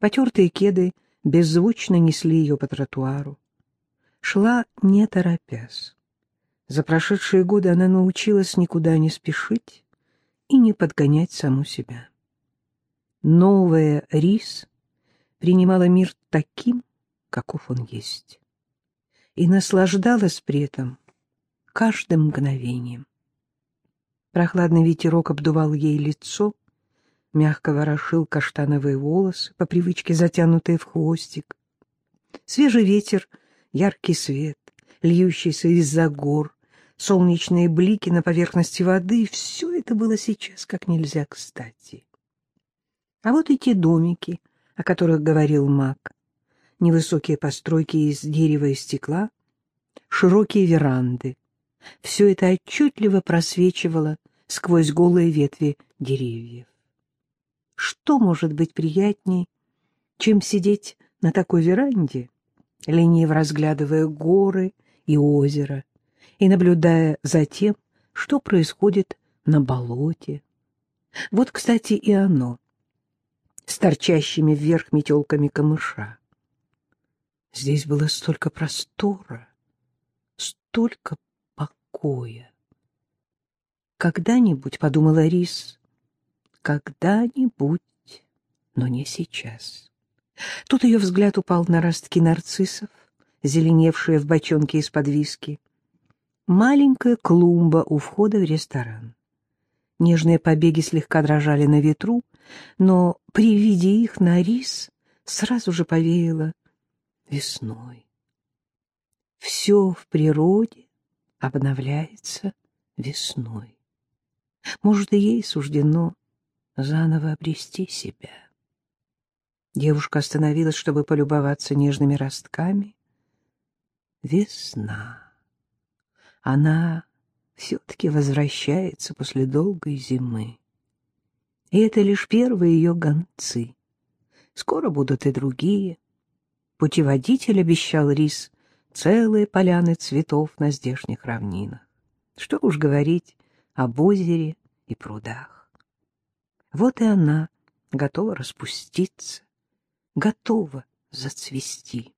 Потертые кеды беззвучно несли ее по тротуару. Шла не торопясь. За прошедшие годы она научилась никуда не спешить и не подгонять саму себя. Новая Рис принимала мир таким, каков он есть, и наслаждалась при этом каждым мгновением. Прохладный ветерок обдувал ей лицо, мягко ворошил каштановые волосы, по привычке затянутые в хвостик. Свежий ветер, яркий свет, льющийся из-за гор, солнечные блики на поверхности воды — все это было сейчас как нельзя кстати. А вот эти домики, о которых говорил маг, невысокие постройки из дерева и стекла, широкие веранды — все это отчетливо просвечивало сквозь голые ветви деревьев. Что может быть приятней, чем сидеть на такой веранде, лениво разглядывая горы и озеро и наблюдая за тем, что происходит на болоте? Вот, кстати, и оно, с торчащими вверх метелками камыша. Здесь было столько простора, столько покоя. Когда-нибудь, — подумала Рис, когда-нибудь, но не сейчас. Тут ее взгляд упал на ростки нарциссов, зеленевшие в бочонке из-под виски. Маленькая клумба у входа в ресторан. Нежные побеги слегка дрожали на ветру, но при виде их на рис сразу же повеяло весной. Все в природе обновляется весной. Может, и ей суждено заново обрести себя. Девушка остановилась, чтобы полюбоваться нежными ростками. Весна. Она все-таки возвращается после долгой зимы. И это лишь первые ее гонцы. Скоро будут и другие. Путеводитель обещал рис целые поляны цветов на здешних равнинах. Что уж говорить об озере и прудах. Вот и она готова распуститься, готова зацвести.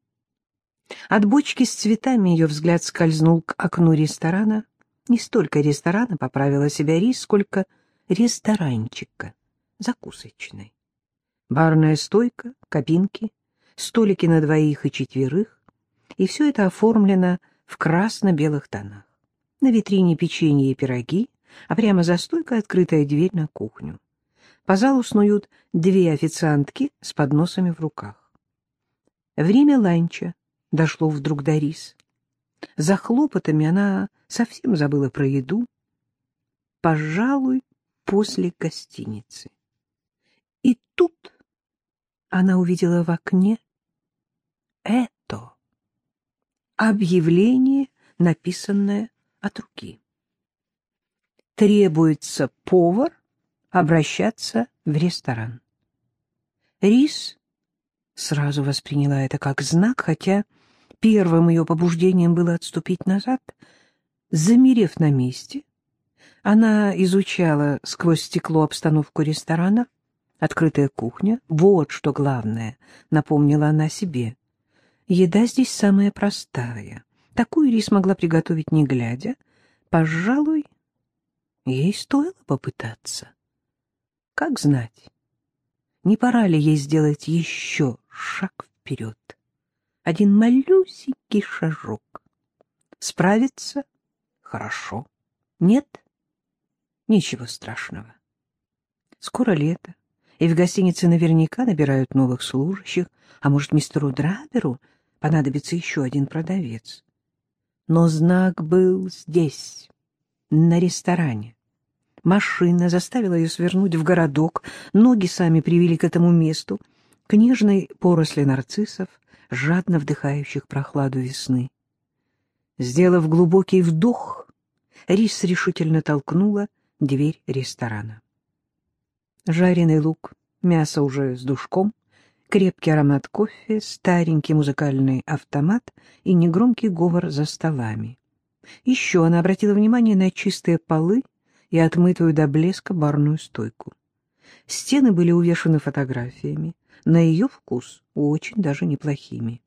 От бочки с цветами ее взгляд скользнул к окну ресторана. Не столько ресторана, поправила себя Рис, сколько ресторанчика, закусочной. Барная стойка, кабинки, столики на двоих и четверых, и все это оформлено в красно-белых тонах. На витрине печенье и пироги, а прямо за стойкой открытая дверь на кухню. По залу снуют две официантки с подносами в руках. Время ланча дошло вдруг до рис. За хлопотами она совсем забыла про еду. Пожалуй, после гостиницы. И тут она увидела в окне это объявление, написанное от руки. Требуется повар обращаться в ресторан. Рис сразу восприняла это как знак, хотя первым ее побуждением было отступить назад. Замерев на месте, она изучала сквозь стекло обстановку ресторана, открытая кухня. Вот что главное, напомнила она себе. Еда здесь самая простая. Такую рис могла приготовить не глядя. Пожалуй, ей стоило попытаться. Как знать, не пора ли ей сделать еще шаг вперед? Один малюсенький шажок. Справиться? Хорошо. Нет? Ничего страшного. Скоро лето, и в гостинице наверняка набирают новых служащих, а может, мистеру Драберу понадобится еще один продавец. Но знак был здесь, на ресторане. Машина заставила ее свернуть в городок, ноги сами привели к этому месту, к нежной поросли нарциссов, жадно вдыхающих прохладу весны. Сделав глубокий вдох, Рис решительно толкнула дверь ресторана. Жареный лук, мясо уже с душком, крепкий аромат кофе, старенький музыкальный автомат и негромкий говор за столами. Еще она обратила внимание на чистые полы и отмытую до блеска барную стойку. Стены были увешаны фотографиями, на ее вкус очень даже неплохими.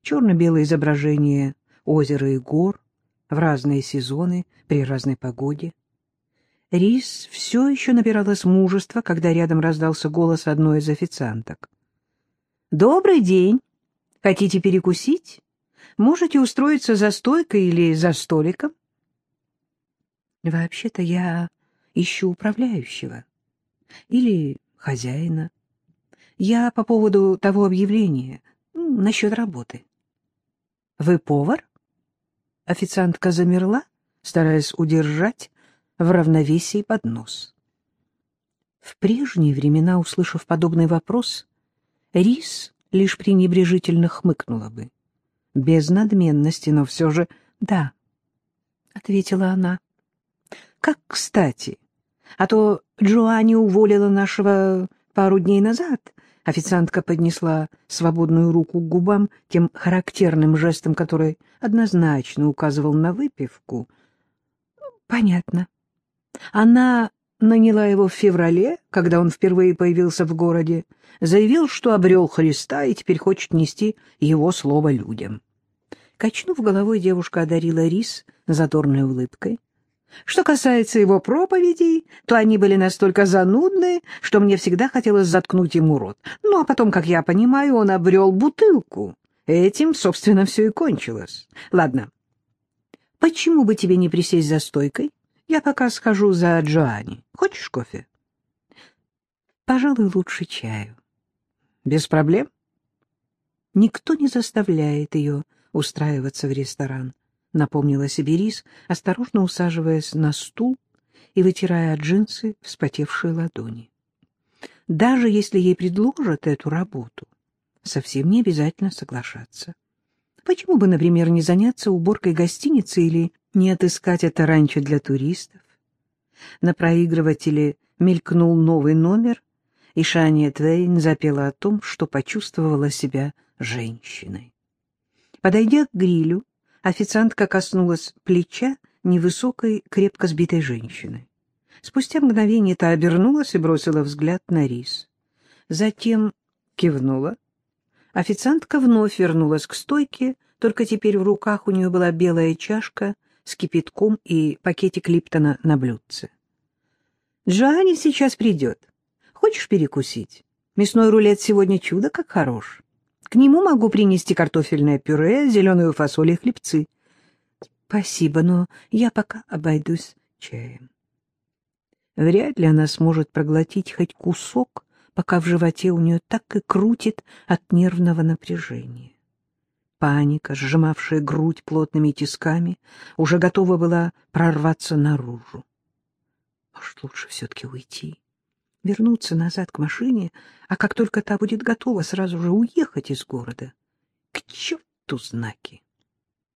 Черно-белое изображение озера и гор в разные сезоны при разной погоде. Рис все еще набиралась мужества, когда рядом раздался голос одной из официанток. «Добрый день! Хотите перекусить? Можете устроиться за стойкой или за столиком?» «Вообще-то я ищу управляющего или хозяина. Я по поводу того объявления, насчет работы». «Вы повар?» Официантка замерла, стараясь удержать в равновесии поднос. В прежние времена, услышав подобный вопрос, Рис лишь пренебрежительно хмыкнула бы. Без надменности, но все же «да», — ответила она. «Как кстати, а то Джоанни уволила нашего пару дней назад». Официантка поднесла свободную руку к губам тем характерным жестом, который однозначно указывал на выпивку. «Понятно. Она наняла его в феврале, когда он впервые появился в городе, заявил, что обрел Христа и теперь хочет нести его слово людям. Качнув головой, девушка одарила рис задорной улыбкой. Что касается его проповедей, то они были настолько занудные, что мне всегда хотелось заткнуть ему рот. Ну, а потом, как я понимаю, он обрел бутылку. Этим, собственно, все и кончилось. Ладно, почему бы тебе не присесть за стойкой? Я пока схожу за Джоанни. Хочешь кофе? Пожалуй, лучше чаю. Без проблем. Никто не заставляет ее устраиваться в ресторан, напомнила себе Рис, осторожно усаживаясь на стул и вытирая джинсы вспотевшие ладони. Даже если ей предложат эту работу, совсем не обязательно соглашаться. Почему бы, например, не заняться уборкой гостиницы или не отыскать это раньше для туристов? На проигрывателе мелькнул новый номер, и Шания Твейн запела о том, что почувствовала себя женщиной. Подойдя к грилю, официантка коснулась плеча невысокой, крепко сбитой женщины. Спустя мгновение та обернулась и бросила взгляд на рис. Затем кивнула. Официантка вновь вернулась к стойке, только теперь в руках у нее была белая чашка с кипятком и пакетик Липтона на блюдце. «Джоанни сейчас придет. Хочешь перекусить? Мясной рулет сегодня чудо как хорош. К нему могу принести картофельное пюре, зеленую фасоль и хлебцы. Спасибо, но я пока обойдусь чаем. Вряд ли она сможет проглотить хоть кусок, пока в животе у нее так и крутит от нервного напряжения. Паника, сжимавшая грудь плотными тисками, уже готова была прорваться наружу. Может, лучше все-таки уйти, вернуться назад к машине, а как только та будет готова, сразу же уехать из города. К черту знаки!